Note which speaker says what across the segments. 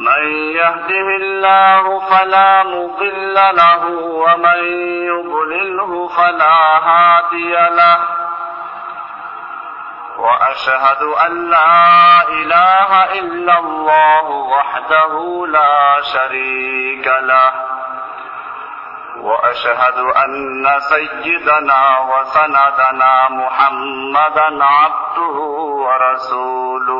Speaker 1: من يهده الله فلا مضل له ومن يضلله فلا هادي له وأشهد أن لا إله إلا الله وحده لا شريك له وأشهد أن سيدنا وسندنا محمدا عبده ورسوله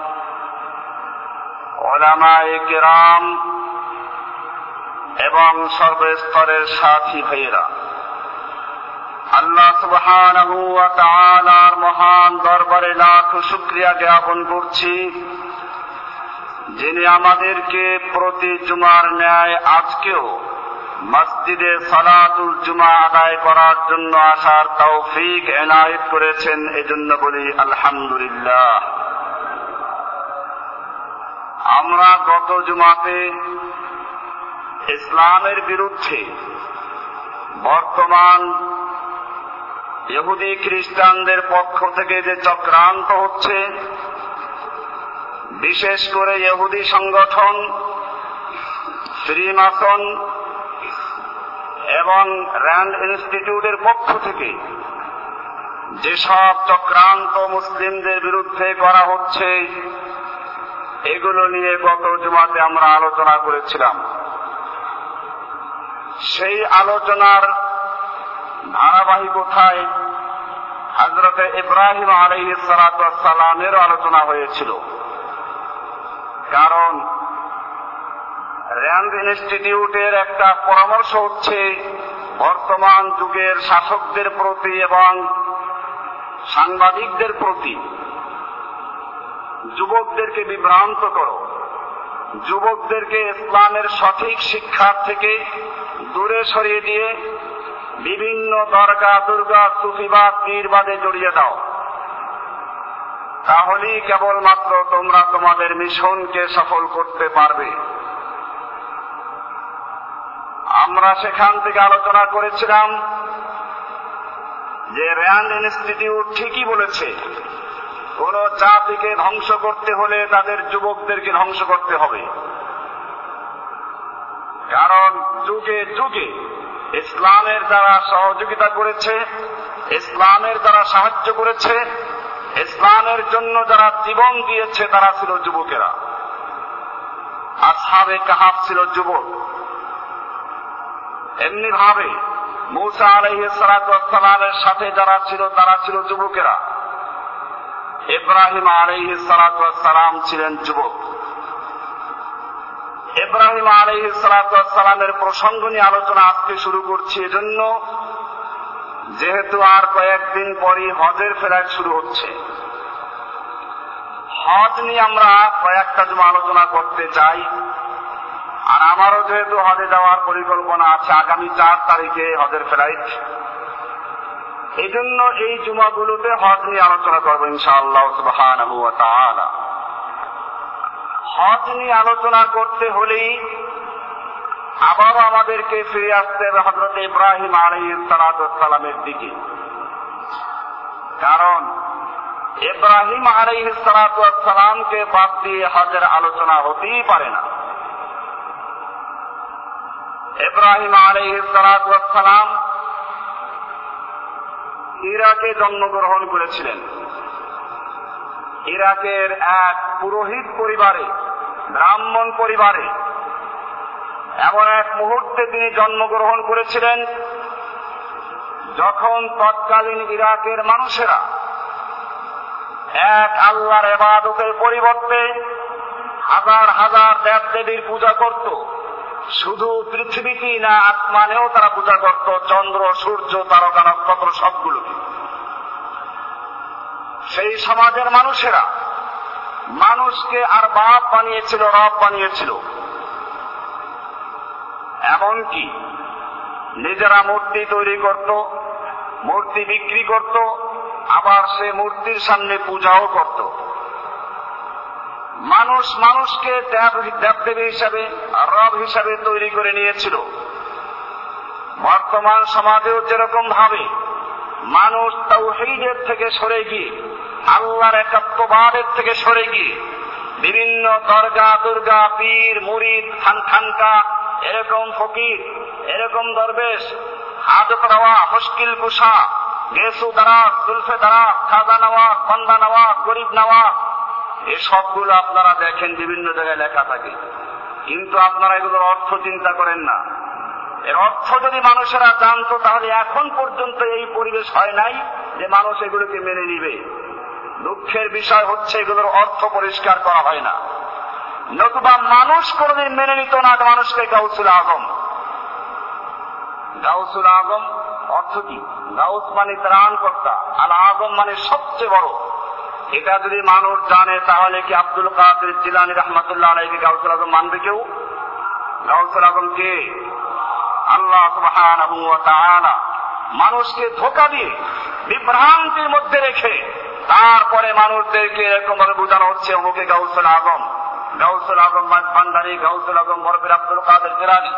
Speaker 1: ওলামায় কেরাম এবং সর্বস্তরের সাথী ভাইয়েরা আল্লাহ সুবহান মহান দরবারে লাখ শুক্রিয়া জ্ঞাপন করছি যিনি আমাদেরকে প্রতি জুমার ন্যায় আজকেও মসজিদে সালাতুল জুমা আদায় করার জন্য আসার তৌফিক এনায়েত করেছেন এজন্য বলি আলহামদুলিল্লাহ আমরা গত জুমাতে ইসলামের বিরুদ্ধে বর্তমান ইহুদি খ্রিস্টানদের পক্ষ থেকে যে চক্রান্ত হচ্ছে বিশেষ করে ইহুদি সংগঠন শ্রীমাসন এবং র্যান্ড ইনস্টিটিউটের পক্ষ থেকে যেসব চক্রান্ত মুসলিমদের বিরুদ্ধে করা হচ্ছে এগুলো নিয়ে গত জুমাতে আমরা আলোচনা করেছিলাম সেই আলোচনার ধারাবাহিকতায় হাজরতে ইব্রাহিম আলহ সালাতামের আলোচনা হয়েছিল কারণ র্যান্ড ইনস্টিটিউটের একটা পরামর্শ হচ্ছে বর্তমান যুগের শাসকদের প্রতি এবং সাংবাদিকদের প্রতি যুবকদেরকে বিভ্রান্ত করো যুবকদেরকে ইসলামের সঠিক শিক্ষার থেকে দূরে সরিয়ে দিয়ে বিভিন্ন দরগা দুর্গা সুফিবাদ নির্বাদে জড়িয়ে দাও তাহলেই কেবলমাত্র তোমরা তোমাদের মিশনকে সফল করতে পারবে আমরা সেখান থেকে আলোচনা করেছিলাম যে র্যান্ড ইনস্টিটিউট ঠিকই বলেছে কোন জাতিকে ধ্বংস করতে হলে তাদের যুবকদেরকে ধ্বংস করতে হবে কারণ যুগে যুগে ইসলামের দ্বারা সহযোগিতা করেছে ইসলামের দ্বারা সাহায্য করেছে ইসলামের জন্য যারা জীবন দিয়েছে তারা ছিল যুবকেরা আসহাবে কাহাব ছিল যুবক এমনি ভাবে মৌসা আলহ সালাতামের সাথে যারা ছিল তারা ছিল যুবকেরা ইব্রাহিম আলহি সালাম ছিলেন যুবক ইব্রাহিম আলহি সালামের প্রসঙ্গ নিয়ে আলোচনা আজকে শুরু করছি এজন্য যেহেতু আর কয়েকদিন পরই হজের ফেরার শুরু হচ্ছে হজ নিয়ে আমরা কয়েকটা জমা আলোচনা করতে চাই আর আমারও যেহেতু হজে যাওয়ার পরিকল্পনা আছে আগামী চার তারিখে হজের ফ্লাইট এজন্য এই জুমাগুলোতে হজ নিয়ে আলোচনা করবো ইনশাআল্লাহ সুবাহান হজ নিয়ে আলোচনা করতে হলেই আবার আমাদেরকে ফিরে আসতে হবে হজরত ইব্রাহিম আলাইসালামের দিকে কারণ ইব্রাহিম আলাইসালামকে বাদ দিয়ে হজের আলোচনা হতেই পারে না ইব্রাহিম আলাইসালাম ইরাকে জন্মগ্রহণ করেছিলেন ইরাকের এক পুরোহিত পরিবারে ব্রাহ্মণ পরিবারে এমন এক মুহূর্তে তিনি জন্মগ্রহণ করেছিলেন যখন তৎকালীন ইরাকের মানুষেরা এক আল্লাহর এবাদতের পরিবর্তে হাজার হাজার দেব দেবীর পূজা করত শুধু পৃথিবীতেই না আত্মানেও তারা পূজা করত চন্দ্র সূর্য তারকা নক্ষত্র সবগুলোকে সেই সমাজের মানুষেরা মানুষকে আর বাপ বানিয়েছিল রব বানিয়েছিল এমনকি নিজেরা মূর্তি তৈরি করত মূর্তি বিক্রি করত আবার সে মূর্তির সামনে পূজাও করত মানুষ মানুষকে দেবদেবী হিসাবে রব হিসাবে তৈরি করে নিয়েছিল বর্তমান সমাজেও যেরকম ভাবে মানুষ তৌহিদের থেকে সরে গিয়ে আল্লাহর একাত্মবাদের থেকে সরে গিয়ে বিভিন্ন দরগা দুর্গা পীর মুরিদ খান খানকা এরকম ফকির এরকম দরবেশ হাত রওয়া মুশকিল কুষা গেসু দারাজ দুলফে দারাজ খাজা নওয়াজ বন্দা নওয়াজ গরিব নওয়াজ এসবগুলো আপনারা দেখেন বিভিন্ন জায়গায় লেখা থাকে কিন্তু আপনারা এগুলোর অর্থ চিন্তা করেন না এর অর্থ যদি মানুষেরা জানতো তাহলে এখন পর্যন্ত এই পরিবেশ হয় নাই যে মানুষ এগুলোকে মেনে নিবে দুঃখের বিষয় হচ্ছে এগুলোর অর্থ পরিষ্কার করা হয় না নতুবা মানুষ কোনদিন মেনে নিত না মানুষকে গাউসুল আগম গাউসুল আগম অর্থ কি গাউস মানে ত্রাণ কর্তা আর আগম মানে সবচেয়ে বড় এটা যদি মানুষ জানে তাহলে কি আব্দুল কাদের জিলানি রহমতুল্লাহ আলাইকে গাউসুল আজম মানবে কেউ গাউসুল আজম কে আল্লাহ সুবাহ মানুষকে ধোকা দিয়ে বিভ্রান্তির মধ্যে রেখে তারপরে মানুষদেরকে এরকম ভাবে বোঝানো হচ্ছে অমুকে গাউসুল আজম গাউসুল আজম ভান্ডারী গাউসুল আজম বরফের আব্দুল কাদের জিলানি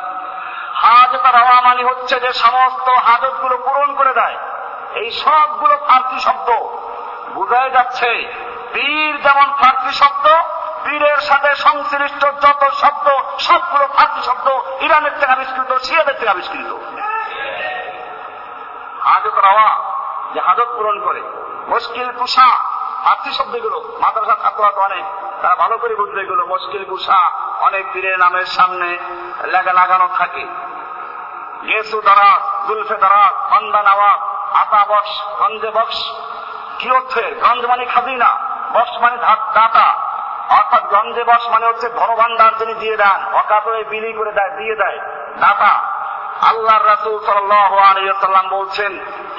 Speaker 1: হাজত মানে হচ্ছে যে সমস্ত হাজত গুলো পূরণ করে দেয় এই সবগুলো ফার্সি শব্দ বোঝাই যাচ্ছে পীর যেমন ফার্সি শব্দ বীরের সাথে সংশ্লিষ্ট যত শব্দ সবগুলো ফার্সি শব্দ ইরানের থেকে আবিষ্কৃত সিয়াদের থেকে আবিষ্কৃত হাজত রাওয়া যে হাজত পূরণ করে মুশকিল কুষা ফার্সি শব্দগুলো মাদ্রাসা ছাত্রাত অনেক তারা ভালো করে বুঝবে এগুলো মুশকিল কুষা অনেক পীরের নামের সামনে লেখা লাগানো থাকে গেসু দারাজ জুলফে দারাজ বন্দা নওয়াব আতা বক্স গঞ্জে বক্স কি হচ্ছে গঞ্জ মানে খাজিনা বস মানে দাতা অর্থাৎ গঞ্জে বস মানে হচ্ছে ধনভান্ডার যিনি দিয়ে দেন অকাতরে বিলি করে দেয় দিয়ে দেয় দাতা আল্লাহর রাসূল সাল্লাল্লাহু আলাইহি ওয়াসাল্লাম বলছেন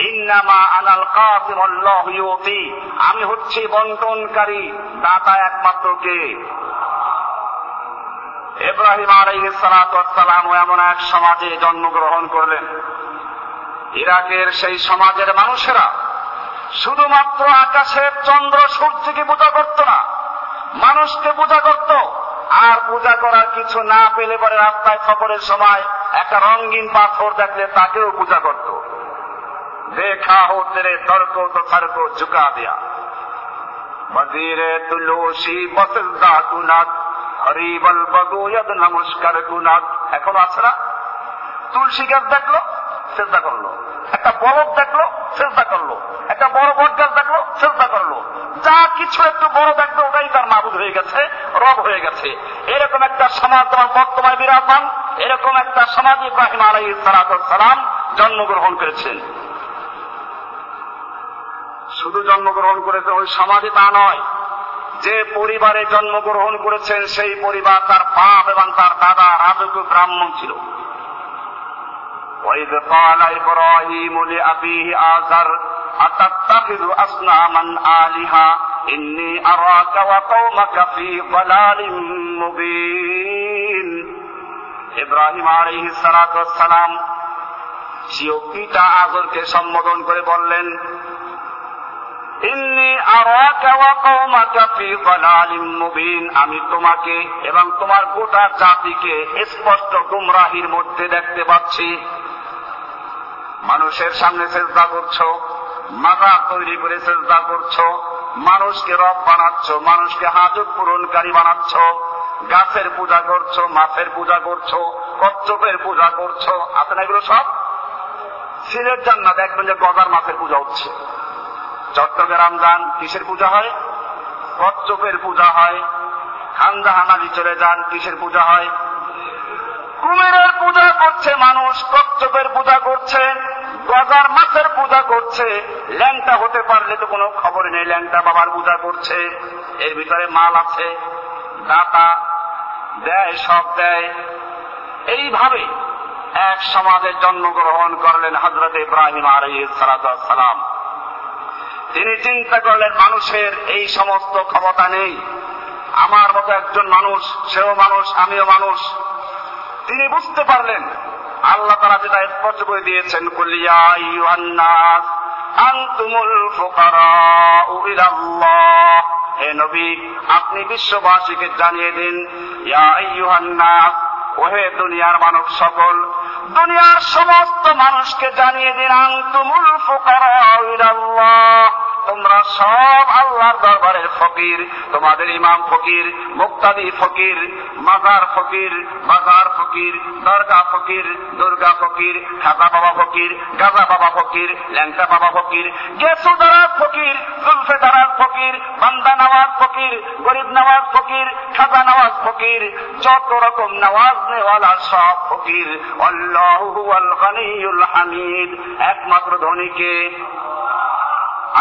Speaker 1: ইন্নামা আনাল কাসিম আল্লাহু ইউতি আমি হচ্ছি বন্টনকারী দাতা একমাত্র কে ইব্রাহিম আলাইহিস সালাতু ওয়াসসালাম এমন এক সমাজে জন্মগ্রহণ করলেন ইরাকের সেই সমাজের মানুষেরা শুধুমাত্র আকাশের চন্দ্র সূর্যকে পূজা করত না মানুষকে পূজা করত আর পূজা করার কিছু না পেলে পরে রাস্তায় খবরের সময় একটা রঙিন পাথর দেখলে তাকেও পূজা করত দেখা হো তেরে তর্ক তো তর্ক ঝুঁকা দেয়া মজিরে তুলসী বসদা গুনাথ হরিবল বগুয়দ নমস্কার গুনাথ এখন আছে না তুলসী গাছ দেখলো চেষ্টা করলো একটা বরফ দেখলো চেষ্টা করলো একটা বড় বট গাছ দেখলো চেষ্টা করলো যা কিছু একটু বড় দেখলো ওটাই তার নাবুদ হয়ে গেছে রব হয়ে গেছে এরকম একটা সমাজ তোমার বর্তমানে বিরাজমান এরকম একটা সমাজ ইব্রাহিম আলাই সালাম জন্মগ্রহণ করেছেন শুধু জন্মগ্রহণ করেছে ওই সমাজে তা নয় যে পরিবারে জন্মগ্রহণ করেছেন সেই পরিবার তার বাপ এবং তার দাদা রাজকীয় ব্রাহ্মণ ছিল وإذ قال إبراهيم لأبيه آزر أتتخذ أصناما آلهة إني أراك وقومك في ضلال مبين إبراهيم عليه الصلاة والسلام সিও পিতা আজরকে সম্বোধন করে বললেন আমি তোমাকে এবং তোমার গোটা জাতিকে স্পষ্ট গুমরাহির মধ্যে দেখতে পাচ্ছি মানুষের সামনে চেষ্টা করছো মাথা তৈরি করে চেষ্টা করছো মানুষকে রব বানাচ্ছ মানুষকে হাজত পূরণকারী বানাচ্ছ গাছের পূজা করছো মাছের পূজা করছো কচ্ছপের পূজা করছো আছে না এগুলো সব সিলেট যান না দেখবেন যে গদার মাছের পূজা হচ্ছে চট্টগ্রাম যান কিসের পূজা হয় কচ্ছপের পূজা হয় খান্দা হানালি চলে যান কিসের পূজা হয় কুমিরের পূজা করছে মানুষ কচ্ছপের পূজা করছে গজার মাছের পূজা করছে ল্যাংটা হতে পারলে তো কোনো খবর নেই ল্যাংটা বাবার পূজা করছে এর ভিতরে মাল আছে দাতা দেয় সব দেয় এইভাবে এক সমাজে জন্মগ্রহণ করলেন হজরত ইব্রাহিম আর সালাম তিনি চিন্তা করলেন মানুষের এই সমস্ত ক্ষমতা নেই আমার মতো একজন মানুষ সেও মানুষ আমিও মানুষ তিনি বুঝতে পারলেন আল্লাহ তারা যেটা স্পষ্ট করে দিয়েছেন কুলিয়া ইউহান্নাস আন্তুমুল ফুকারা ইলাল্লাহ হে নবী আপনি বিশ্ববাসীকে জানিয়ে দিন ইয়া ইউহান্নাস ওহে দুনিয়ার মানব সকল দুনিয়ার সমস্ত মানুষকে জানিয়ে দিন আন্তুমুল ফুকারা ইলাল্লাহ তোমরা সব আল্লাহর দরবারের ফকির তোমাদের ইমাম ফকির মুক্তাদি ফকির মাজার ফকির বাজার ফকির দরগা ফকির দুর্গা ফকির খাজা বাবা ফকির গাজা বাবা ফকির ল্যাংটা বাবা ফকির গেসু দারাজ ফকির জুলফে দারাজ ফকির বান্দা নওয়াজ ফকির গরিব নওয়াজ ফকির খাজা নওয়াজ ফকির যত রকম নওয়াজ নেওয়ালা সব ফকির অল্লাহ হামিদ একমাত্র ধনীকে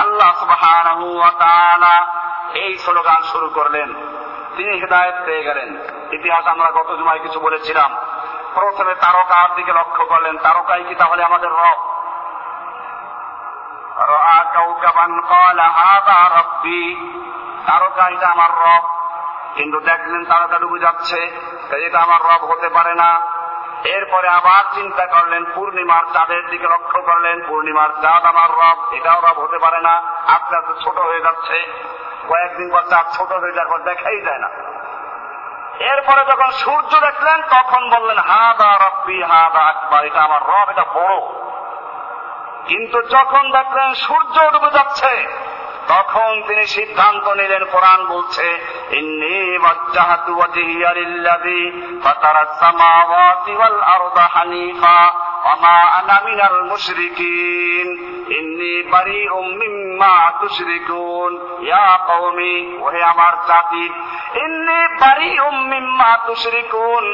Speaker 1: আল্লাহ এই স্লোগান শুরু করলেন তিনি হেদায়ত পেয়ে গেলেন ইতিহাস আমরা গত জুমায় কিছু বলেছিলাম প্রথমে তারকার দিকে লক্ষ্য করলেন তারকাই কি তাহলে আমাদের রব তারকা এটা আমার রব কিন্তু দেখলেন তারকা ডুবে যাচ্ছে এটা আমার রব হতে পারে না এরপরে আবার চিন্তা করলেন পূর্ণিমার চাঁদের দিকে লক্ষ্য করলেন পূর্ণিমার চাঁদ আমার রব এটাও রব হতে পারে না আস্তে আস্তে ছোট হয়ে যাচ্ছে কয়েকদিন পর চাঁদ ছোট হয়ে যাওয়ার পর দেখাই যায় না এরপরে যখন সূর্য দেখলেন তখন বললেন হা দা রব্বি হা দা আকবার এটা আমার রব এটা বড় কিন্তু যখন দেখলেন সূর্য ডুবে যাচ্ছে তখন তিনি সিদ্ধান্ত নিলেন কোরআন বলছে ইন্নি ওয়াজ্জাহাতু ওয়াজহিয়া লিল্লাযী ফাতারাস সামাওয়াতি ওয়াল আরদা হানিফা আমার জাতি ইন্নি بريء مما تشركون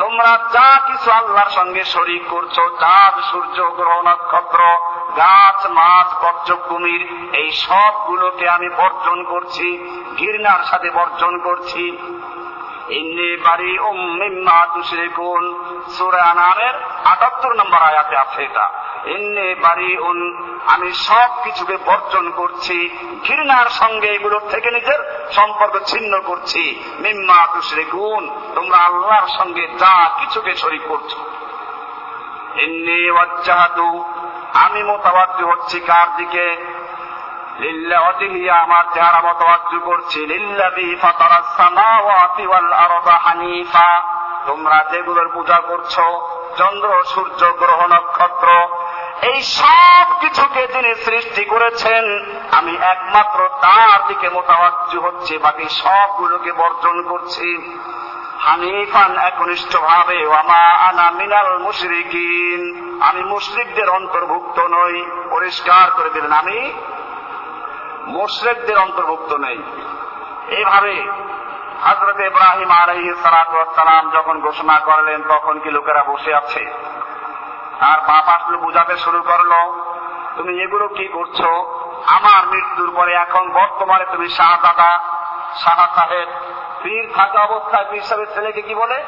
Speaker 1: তোমরা যা কিছু আল্লাহর সঙ্গে শরিক করছো চাঁদ সূর্য গ্রহ নক্ষত্র গাছ মাছ বর্জ্যভূমির এই সবগুলোকে আমি বর্জন করছি ঘৃণার সাথে বর্জন করছি ইন্নি বাড়ি ওম মিম্মা তুষরে কোন সুরানামের আটাত্তর নম্বর আয়াতে আছে এটা ইন্নি বাড়ি উন আমি সব কিছুকে বর্জন করছি ঘৃণার সঙ্গে এগুলোর থেকে নিজের সম্পর্ক ছিন্ন করছি মিম্মা তুষরে গুণ তোমরা আল্লাহর সঙ্গে যা কিছুকে শরিক করছো ইন্নি ওয়াজ্জাহাদু আমি মোতাবাজ্জু হচ্ছি কার দিকে আমার চেহারা মতবাজ্জু করছি হানিফা তোমরা যেগুলোর পূজা করছো চন্দ্র সূর্য গ্রহ নক্ষত্র এই সব কিছুকে যিনি সৃষ্টি করেছেন আমি একমাত্র তার দিকে মোতাবাজ্জু হচ্ছি বাকি সবগুলোকে বর্জন করছি হানিফান একনিষ্ঠ ভাবে আনা মিনাল মুশরিকিন আমি মুসলিকদের অন্তর্ভুক্ত নই পরিষ্কার করে দিলেন আমি মুসলিকদের অন্তর্ভুক্ত নেই এইভাবে হজরত ইব্রাহিম আলহি সালাম যখন ঘোষণা করলেন তখন কি লোকেরা বসে আছে আর বাপ আসলে বুঝাতে শুরু করলো তুমি এগুলো কি করছো আমার মৃত্যুর পরে এখন বর্তমানে তুমি শাহদাদা শাহ সাহেব পীর থাকা অবস্থায় পীর সাহেবের ছেলেকে কি বলে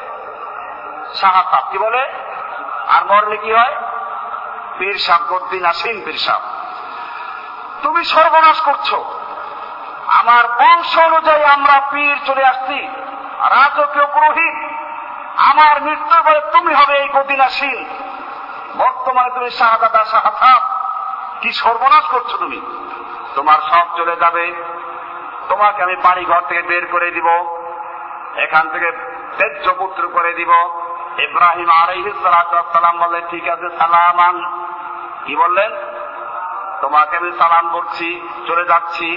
Speaker 1: শাহ সাহেব কি বলে আর মরলে কি হয় পীর সাপ গদ্দিন আসেন পীর সাপ তুমি সর্বনাশ করছো আমার বংশ অনুযায়ী আমরা পীর চলে আসছি রাজকীয় পুরোহিত আমার মৃত্যুর পরে তুমি হবে এই গদিন বর্তমানে তুমি শাহাদাদা শাহাব কি সর্বনাশ করছো তুমি তোমার সব চলে যাবে তোমাকে আমি বাড়ি ঘর থেকে বের করে দিব এখান থেকে তেজ্য পুত্র করে দিব ইব্রাহিম সালাম বলে ঠিক আছে সালামান কি বললেন তোমাকে আমি সালাম করছি চলে যাচ্ছি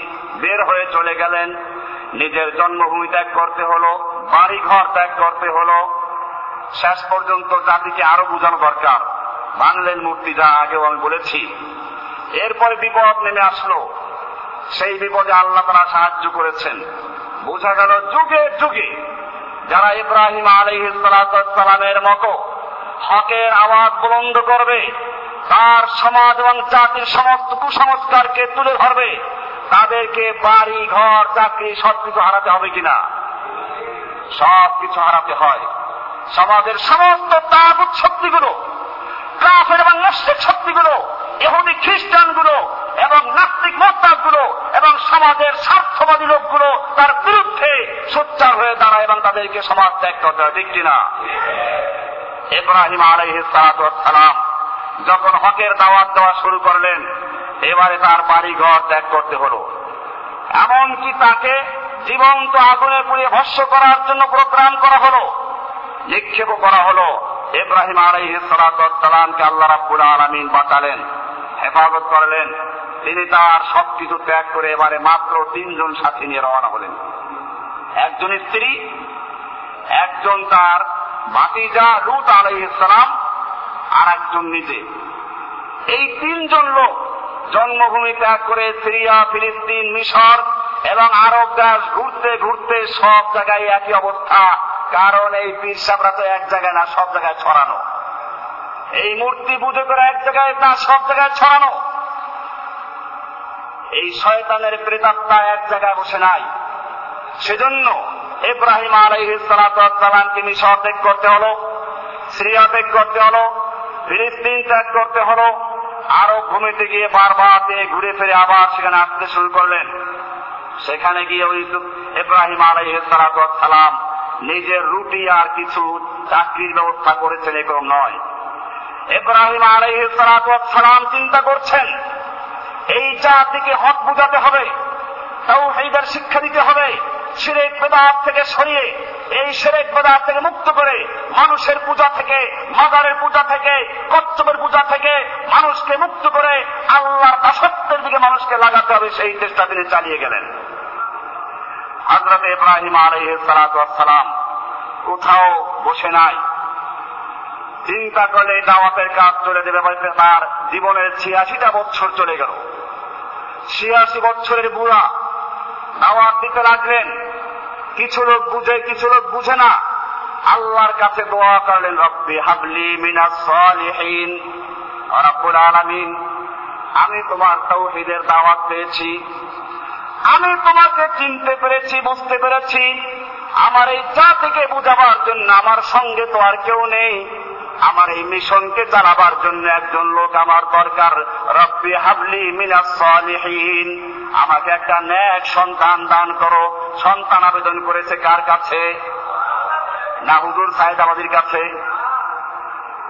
Speaker 1: বের হয়ে চলে গেলেন নিজের জন্মভূমি ত্যাগ করতে হলো বাড়ি ঘর ত্যাগ করতে হলো শেষ পর্যন্ত জাতিকে আরো বোঝানো দরকার বাংলেন মূর্তি যা আগেও আমি বলেছি এরপরে বিপদ নেমে আসলো সেই বিপদে আল্লাহ তারা সাহায্য করেছেন বোঝা গেল যুগে যুগে যারা ইব্রাহিম সালামের মতো হকের আওয়াজ বুলন্দ করবে তার সমাজ এবং জাতির সমস্ত কুসংস্কারকে তুলে ধরবে তাদেরকে বাড়ি ঘর চাকরি সবকিছু হারাতে হবে কিনা কিছু হারাতে হয় সমাজের সমস্ত তাবুত শক্তিগুলো কাফের এবং মুসলিম শক্তিগুলো এহুদি খ্রিস্টানগুলো এবং নাস্তিক মতবাদগুলো এবং সমাজের স্বার্থবাদী লোকগুলো তার বিরুদ্ধে সোচ্চার হয়ে দাঁড়ায় এবং তাদেরকে সমাজ ত্যাগ করতে হয় ঠিক কিনা ইব্রাহিম আলাইহিসালাম যখন হকের দাওয়াত দেওয়া শুরু করলেন এবারে তার বাড়ি ঘর ত্যাগ করতে হলো এমনকি তাকে জীবন্ত আগুনে পুড়িয়ে ভস্য করার জন্য প্রোগ্রাম করা হলো নিক্ষেপ করা হলো ইব্রাহিম আলাইহিসালামকে আল্লাহ রাব্বুল আলামিন বাঁচালেন হেফাজত করলেন তিনি তার সবকিছু ত্যাগ করে এবারে মাত্র তিনজন সাথী নিয়ে রওনা হলেন একজন স্ত্রী একজন তার ভাতিজা রুত আলাই ইসলাম আর একজন নিজে এই তিনজন লোক জন্মভূমি ত্যাগ করে সিরিয়া ফিলিস্তিন মিশর এবং আরব দাস ঘুরতে ঘুরতে সব জায়গায় একই অবস্থা কারণ এই পীর সাবরা তো এক জায়গায় না সব জায়গায় ছড়ানো এই মূর্তি পুজো করে এক জায়গায় তা সব জায়গায় ছড়ানো এই শয়তানের প্রেতাত্মা এক জায়গায় বসে নাই সেজন্য ইব্রাহিম আলাইহিসালাম তিনি সত্যেক করতে হলো শ্রী ত্যাগ করতে হলো ফিলিস্তিন ত্যাগ করতে হলো আরো ভূমিতে গিয়ে বারবার তিনি ঘুরে ফিরে আবার সেখানে আসতে শুরু করলেন সেখানে গিয়ে ওই ইব্রাহিম আলাইহিসালাম নিজের রুটি আর কিছু চাকরির ব্যবস্থা করেছেন এরকম নয় ইব্রাহিম আলহ সালাম চিন্তা করছেন এই জাতিকে হক বুঝাতে হবে তাও এইবার শিক্ষা দিতে হবে সেরেক বেদাত থেকে সরিয়ে এই সেরেক বেদাত থেকে মুক্ত করে মানুষের পূজা থেকে মাদারের পূজা থেকে কর্তব্যের পূজা থেকে মানুষকে মুক্ত করে আল্লাহর দাসত্বের দিকে মানুষকে লাগাতে হবে সেই চেষ্টা তিনি চালিয়ে গেলেন হজরত ইব্রাহিম আলহ সালাম কোথাও বসে নাই চিন্তা করলে দাওয়াতের কাজ চলে দেবে মানে তার জীবনের ছিয়াশিটা বছর চলে গেল ছিয়াশি বছরের বুড়া দাওয়াত দিতে লাগলেন কিছু লোক বুঝে কিছু লোক বুঝে না আল্লাহর কাছে দোয়া করলেন রব্বি হাবলি মিনা সলিহীন রব্বুল আলামিন আমি তোমার তৌহিদের দাওয়াত পেয়েছি আমি তোমাকে চিনতে পেরেছি বুঝতে পেরেছি আমার এই থেকে বুঝাবার জন্য আমার সঙ্গে তো আর কেউ নেই আমার এই মিশনকে চালাবার জন্য একজন লোক আমার দরকার রব্বি হাবলি মিনাস সালিহিন আমাকে একটা ন্যাক সন্তান দান করো সন্তান আবেদন করেছে কার কাছে না হুজুর আমাদের কাছে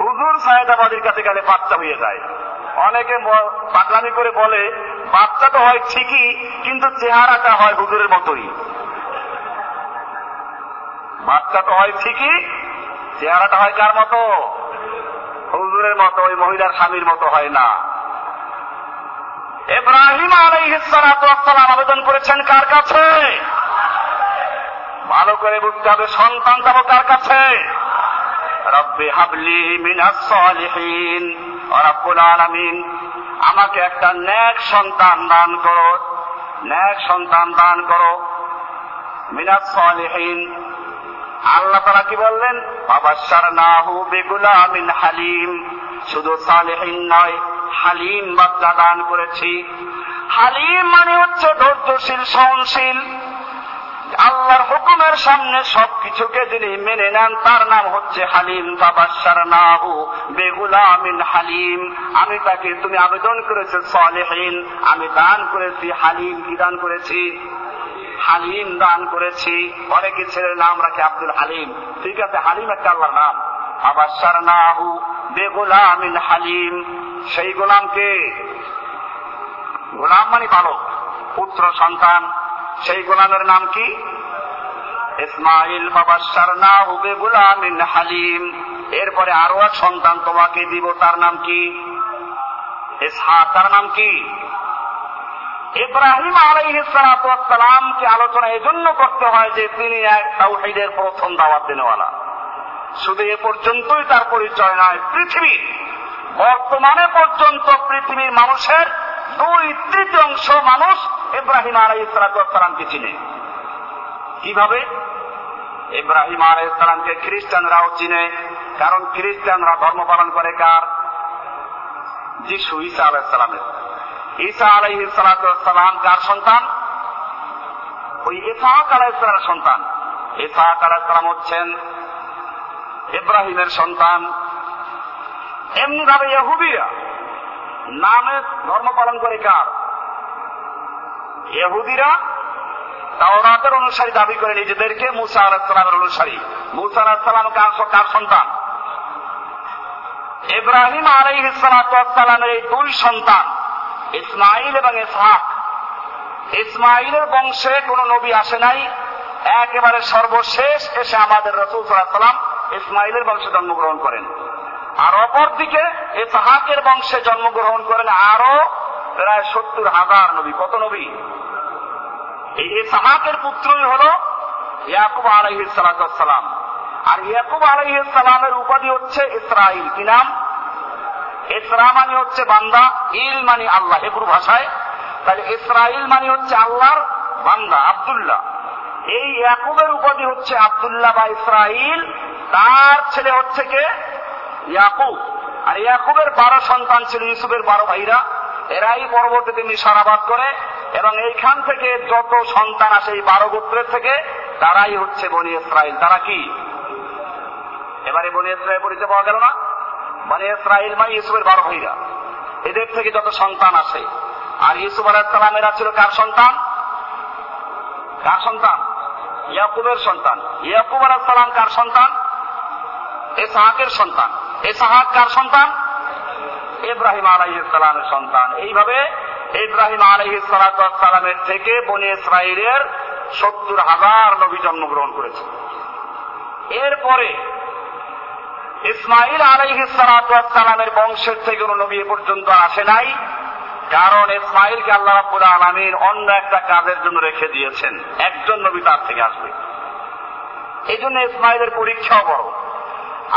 Speaker 1: হুজুর আমাদের কাছে গেলে বাচ্চা হয়ে যায় অনেকে পাগলামি করে বলে বাচ্চা তো হয় ঠিকই কিন্তু চেহারাটা হয় হুজুরের মতোই বাচ্চা তো হয় ঠিকই চেহারাটা হয় কার মতো হুজুরের মতো ওই মহিলার স্বামীর মতো হয় না এব্রাহিম আলাইহিসালাম আবেদন করেছেন কার কাছে ভালো করে বুঝতে হবে সন্তান যাবো কার কাছে রব্বে হাবলি মিনাস সলিহীন রব্বুল আলামিন আমাকে একটা ন্যাক সন্তান দান করো ন্যাক সন্তান দান করো মিনাস সলিহীন আল্লাহ তারা কি বললেন না হু বেগুলামিন হালিম শুধু সালেহীন নয় হালিম বাচ্চা দান করেছি হালিম মানে হচ্ছে ধৈর্যশীল সহনশীল আল্লাহর হুকুমের সামনে সব কিছুকে যিনি মেনে নেন তার নাম হচ্ছে হালিম তাবাসার নাহু বেগুলামিন হালিম আমি তাকে তুমি আবেদন করেছো সলেহীন আমি দান করেছি হালিম কি দান করেছি হালিম দান করেছি অনেকে ছেলের নাম রাখে আব্দুল হালিম ঠিক আছে হালিম একটা আল্লাহর নাম আবার সারনাহু বেগুলাম হালিম সেই গোলামকে গোলাম মানে বালক পুত্র সন্তান সেই গোলামের নাম কি ইসমাইল সারনাহু বিগুলামিন হালিম এরপরে আরো এক সন্তান তোমাকে দিব তার নাম কি ইসহাক তার নাম কি ইব্রাহিম আলাইহিসালামকে আলোচনা এজন্য করতে হয় যে তিনি তাওহিদের প্রথম দাওয়াত দেনেওয়ালা শুধু এ পর্যন্তই তার পরিচয় নয় পৃথিবী বর্তমানে পর্যন্ত পৃথিবীর মানুষের দুই তৃতীয়াংশ মানুষ ইব্রাহিম আলাইসালামকে চিনে কিভাবে ইব্রাহিম আলাইসালামকে খ্রিস্টানরাও চিনে কারণ খ্রিস্টানরা ধর্ম পালন করে কার যিশু ইসা আলাইসালামের ঈসা আলাইহি সালাম কার সন্তান ওই ইসাহাক আলাইসালামের সন্তান ইসাহাক আলাইসালাম হচ্ছেন ইব্রাহিমের সন্তান এমনি ভাবে ইহুদিরা নামে ধর্ম পালন করে কার ইহুদিরা তাওরাতের অনুসারী দাবি করে নিজেদেরকে মুসা আলাহিসাল্লামের অনুসারী মুসা আলাহিসাল্লাম কার সন্তান ইব্রাহিম আলাইহিসালামের এই দুই সন্তান ইসমাইল এবং ইসহাক ইসমাইলের বংশে কোন নবী আসে নাই একেবারে সর্বশেষ এসে আমাদের রসুল সালাম ইসমাইলের বংশে জন্মগ্রহণ করেন আর অপরদিকে ইসহাকের বংশে জন্মগ্রহণ করেন আরো প্রায় সত্তর হাজার নবী কত নবী এই ইসহাকের পুত্রই হল ইয়াকুব আলহ সালাম আর ইয়াকুব আলহ সালামের উপাধি হচ্ছে ইসরাইল কি নাম এসরা মানে হচ্ছে বান্দা ইল মানে আল্লাহ হেব্রু ভাষায় তাহলে ইসরাইল মানে হচ্ছে আল্লাহর বান্দা আবদুল্লাহ এই ইয়াকুবের উপাধি হচ্ছে আবদুল্লাহ বা ইসরাইল তার ছেলে হচ্ছে কে ইয়াকুব আর ইয়াকুবের বারো সন্তান ছিল ইউসুফের বারো ভাইরা এরাই পরবর্তী তিনি সারাবাদ করে এবং এইখান থেকে যত সন্তান আসে এই বারো গোত্রের থেকে তারাই হচ্ছে বনি ইসরাইল তারা কি এবারে বনি ইসরায়েল পরিচয় পাওয়া গেল না মানে ইসরায়েল মানে ইউসুফের বড় ভাইরা এদের থেকে যত সন্তান আসে আর ইউসুফ আলাহিসামেরা ছিল কার সন্তান কার সন্তান ইয়াকুবের সন্তান ইয়াকুব আলাহিসাম কার সন্তান এসাহাকের সন্তান এসাহাক কার সন্তান ইব্রাহিম আলাইসালামের সন্তান এইভাবে ইব্রাহিম আলাইসালামের থেকে বনে ইসরায়েলের সত্তর হাজার নবী জন্মগ্রহণ করেছে এরপরে ইসমাইল আলাইহিসালামের বংশের থেকে কোনো নবী পর্যন্ত আসে নাই কারণ ইসমাইলকে আল্লাহ রাব্বুল আলামিন অন্য একটা কাজের জন্য রেখে দিয়েছেন একজন নবী তার থেকে আসবে এই জন্য ইসমাইলের পরীক্ষাও বড়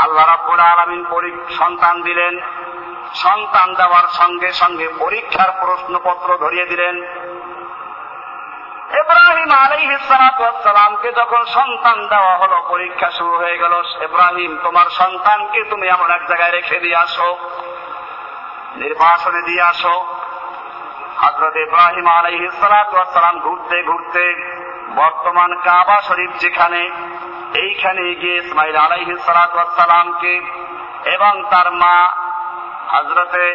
Speaker 1: আল্লাহ রাব্বুল আলামিন সন্তান দিলেন সন্তান দেওয়ার সঙ্গে সঙ্গে পরীক্ষার প্রশ্নপত্র ধরিয়ে দিলেন এব্রাহিম আলাইহিসালামকে যখন সন্তান দেওয়া হলো পরীক্ষা শুরু হয়ে গেল এব্রাহিম তোমার সন্তানকে তুমি এমন এক জায়গায় রেখে দিয়ে আসো নির্বাসনে দিয়ে আসো হজরত ইব্রাহিম আলাইহিসালাম ঘুরতে ঘুরতে বর্তমান কাবা শরীফ যেখানে এইখানে গিয়ে ইসমাইল আলাইহিসালামকে এবং তার মা হজরতে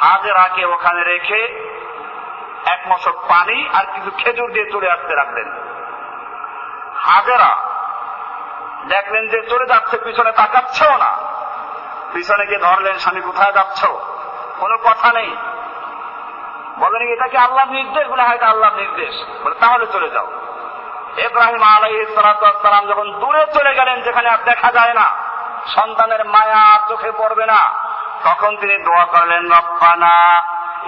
Speaker 1: হাজরাকে ওখানে রেখে এক মশক পানি আর কিছু খেজুর দিয়ে চলে আসতে রাখলেন হাজারা দেখলেন যে চলে যাচ্ছে পিছনে তাকাচ্ছেও না পিছনে গিয়ে ধরলেন স্বামী কোথায় যাচ্ছ কোনো কথা নেই বলেন এটা কি আল্লাহ নির্দেশ বলে হয়তো হ্যাঁ, আল্লাহ নির্দেশ বলে তাহলে চলে যাও এব্রাহিম আলাইসালাম যখন দূরে চলে গেলেন যেখানে আর দেখা যায় না সন্তানের মায়া চোখে পড়বে না তখন তিনি দোয়া করলেন রপ্পানা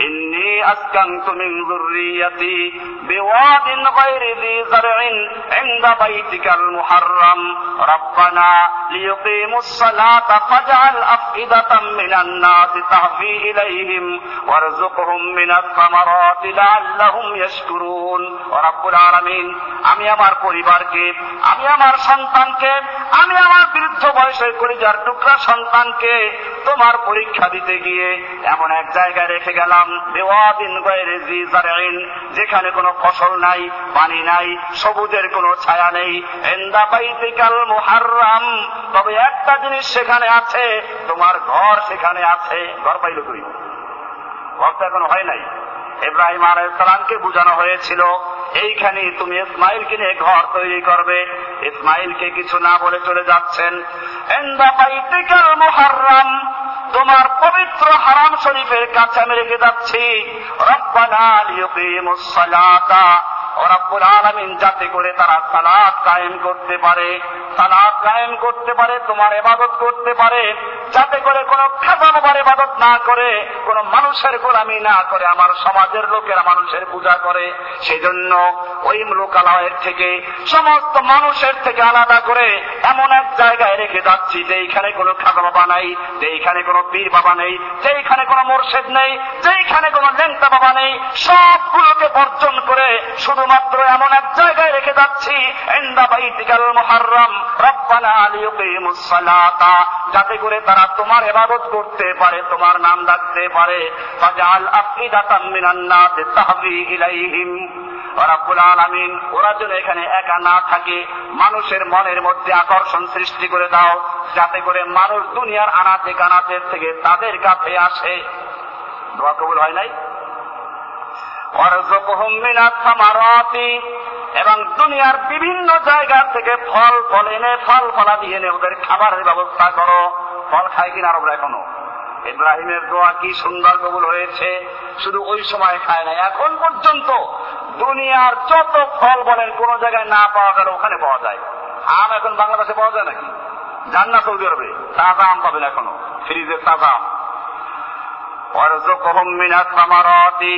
Speaker 1: إني أسكنت من ذريتي بواد غير ذي زرع عند بيتك المحرم ربنا ليقيموا الصلاة فاجعل أفئدة من الناس تهفي إليهم وارزقهم من الثمرات لعلهم يشكرون رب العالمين আমি আমার পরিবারকে আমি আমার সন্তানকে আমি আমার বৃদ্ধ বয়সের করিজার টুকরা সন্তানকে তোমার পরীক্ষা দিতে গিয়ে এমন এক জায়গায় রেখে গেলাম যেখানে কোনো ফসল নাই পানি নাই সবুজের কোনো ছায়া নেই এন্দাপাইতিকাল মুহাররাম তবে একটা জিনিস সেখানে আছে তোমার ঘর সেখানে আছে ঘর পাইল তুই ঘরটা এখন হয় নাই ইব্রাহিম আলাইসালামকে বোঝানো হয়েছিল এইখানে তুমি ইসমাইলকে নিয়ে ঘর তৈরি করবে ইসমাইলকে কিছু না বলে চলে যাচ্ছেন মুহাররাম তোমার পবিত্র হারাম শরীফের কাছে আমি রেখে যাচ্ছি রব্বানা লিউকিমুস সালাতা ওরাবুল আলমিন যাতে করে তারা সালাদ কায়েম করতে পারে সালাদ কায়েম করতে পারে তোমার এবাদত করতে পারে যাতে করে কোনো খেপানোবার এবাদত না করে কোন মানুষের গোলামি না করে আমার সমাজের লোকেরা মানুষের পূজা করে সেজন্য ওই লোকালয়ের থেকে সমস্ত মানুষের থেকে আলাদা করে এমন এক জায়গায় রেখে যাচ্ছি যে যেইখানে কোনো খাজা বাবা নাই যেইখানে কোনো পীর বাবা নেই যে যেইখানে কোনো মোর্শেদ নেই যে যেইখানে কোনো লেংতা বাবা নেই সবগুলোকে বর্জন করে শুধু শুধুমাত্র এমন এক জায়গায় রেখে যাচ্ছি যাতে করে তারা তোমার ইবাদত করতে পারে তোমার নাম ডাকতে পারে ফাজাল আফিদাতাম মিনান তাহবি ইলাইহিম আলামিন ওরা যেন এখানে একা না থাকে মানুষের মনের মধ্যে আকর্ষণ সৃষ্টি করে দাও যাতে করে মানুষ দুনিয়ার আনাতে কানাতে থেকে তাদের কাছে আসে দোয়া কবুল হয় নাই এবং দুনিয়ার বিভিন্ন জায়গা থেকে ফল ফল এনে ফল ফলা দিয়ে এনে ওদের খাবারের ব্যবস্থা করো ফল খায় কিনা আরবরা এখনো ইব্রাহিমের দোয়া কি সুন্দর কবুল হয়েছে শুধু ওই সময় খায় না এখন পর্যন্ত দুনিয়ার যত ফল বলেন কোন জায়গায় না পাওয়া গেল ওখানে পাওয়া যায় আম এখন বাংলাদেশে পাওয়া যায় নাকি জান সৌদি আরবে তাজা আম পাবেন এখনো ফ্রিজের তাজা আম ওয়ারযুকহুম মিনাস সামারাতি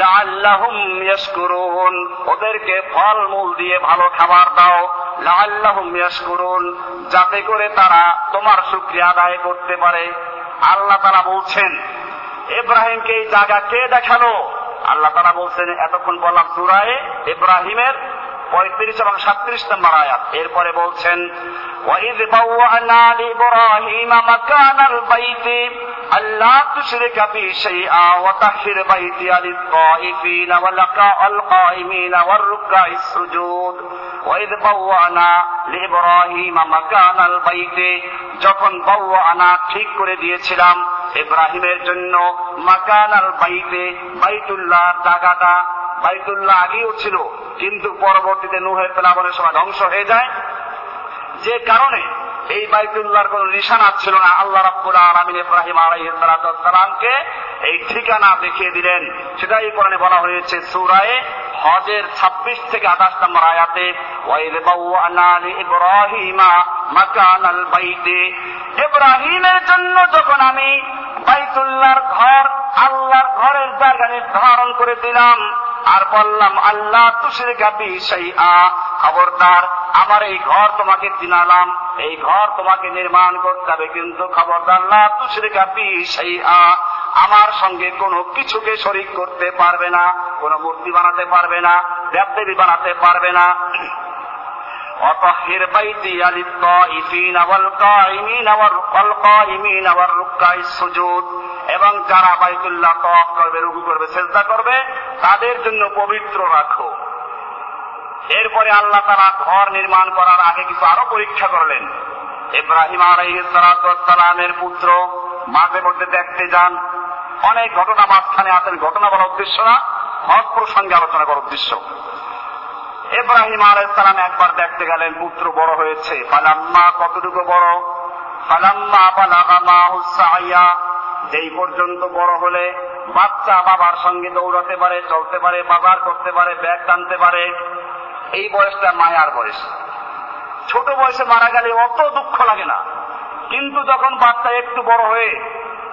Speaker 1: লাআল্লাহুম ইয়াশকুরুন ওদেরকে ফলমূল দিয়ে ভালো খাবার দাও লাআল্লাহুম করুন যাতে করে তারা তোমার শুকরিয়া আদায় করতে পারে আল্লাহ তারা বলছেন ইব্রাহিমকে এই জায়গা কে দেখালো আল্লাহ তারা বলছেন এতক্ষণ বললাম সুরায় ইব্রাহিমের পঁয়ত্রিশ এবং সাত্রিশ নম্বর আয়াত এরপরে বলছেন وَإِذْ بَوَّعْنَا لِإِبْرَاهِيمَ مَكَانَ الْبَيْتِ أَلَّا تُشْرِكَ بِي شَيْئًا وَطَهِّرْ بَيْتِيَ لِلطَّائِفِينَ وَالْقَائِمِينَ وَالرُّكَّعِ السُّجُودِ وَإِذْ بَوَّعْنَا لِإِبْرَاهِيمَ مَكَانَ الْبَيْتِ যখন বওয়ানা ঠিক করে দিয়েছিলাম ইব্রাহিমের জন্য মাকানাল বাইতে বাইতুল্লাহ জায়গাটা বাইতুল্লাহ আগেই উঠছিল কিন্তু পরবর্তীতে নুহের প্লাবনের সময় ধ্বংস হয়ে যায় যে কারণে এই বাইতুল্লাহর কোন নিশানা ছিল না আল্লাহ রাব্বুল আলামিন ইব্রাহিম আলাইহিস এই ঠিকানা দেখিয়ে দিলেন সেটাই কোরআনে বলা হয়েছে সূরায়ে হজের 26 থেকে 28 নম্বর আয়াতে ওয়াইল বাওয়ানা লি ইব্রাহিমা মাকানাল বাইতে ইব্রাহিমের জন্য যখন আমি বাইতুল্লাহর ঘর আল্লাহর ঘরের জায়গা নির্ধারণ করে দিলাম আর বললাম আল্লাহ তুষির গাবি সেই আ খবরদার আমার এই ঘর তোমাকে দিনালাম এই ঘর তোমাকে নির্মাণ করতে হবে কিন্তু খবরদার আল্লাহ তুষির গাবি সেই আ আমার সঙ্গে কোনো কিছুকে শরিক করতে পারবে না কোনো মূর্তি বানাতে পারবে না দেবদেবী বানাতে পারবে না وطهر بيتي للطائفين والقائمين والقائمين والركع السجود এবং যারা বাইতুল্লাহ তওয়াফ করবে রুকু করবে সেজদা করবে তাদের জন্য পবিত্র রাখো এরপরে আল্লাহ তারা ঘর নির্মাণ করার আগে কিছু আরো পরীক্ষা করলেন ইব্রাহিম আলাইসালামের পুত্র মাঝে মধ্যে দেখতে যান অনেক ঘটনা মাঝখানে আসেন ঘটনা বলার উদ্দেশ্য না হজ প্রসঙ্গে আলোচনা করার উদ্দেশ্য এব্রাহিম আলাইসালাম একবার দেখতে গেলেন পুত্র বড় হয়েছে ফালাম্মা কতটুকু বড় ফালাম্মা বালাগামা হুসাইয়া যেই পর্যন্ত বড় হলে বাচ্চা বাবার সঙ্গে দৌড়াতে পারে চলতে পারে বাবার করতে পারে ব্যাগ টানতে পারে এই বয়সটা মায়ার বয়স ছোট বয়সে মারা গেলে অত দুঃখ লাগে না কিন্তু যখন বাচ্চা একটু বড় হয়ে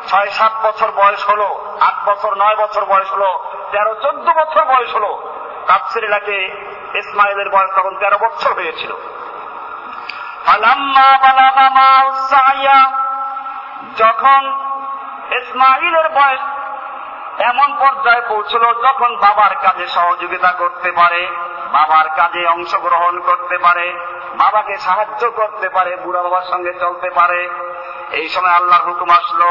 Speaker 1: ছয় সাত বছর বয়স হলো আট বছর নয় বছর বয়স হলো তেরো চোদ্দ বছর বয়স হলো তাপসিরাকে ইসমাইলের বয়স তখন তেরো বছর হয়েছিল যখন ইসমাইলের বয়স এমন পর্যায়ে পৌঁছল যখন বাবার কাজে সহযোগিতা করতে পারে বাবার কাজে অংশগ্রহণ করতে পারে বাবাকে সাহায্য করতে পারে বুড়া বাবার সঙ্গে চলতে পারে এই সময় আল্লাহর হুকুম আসলো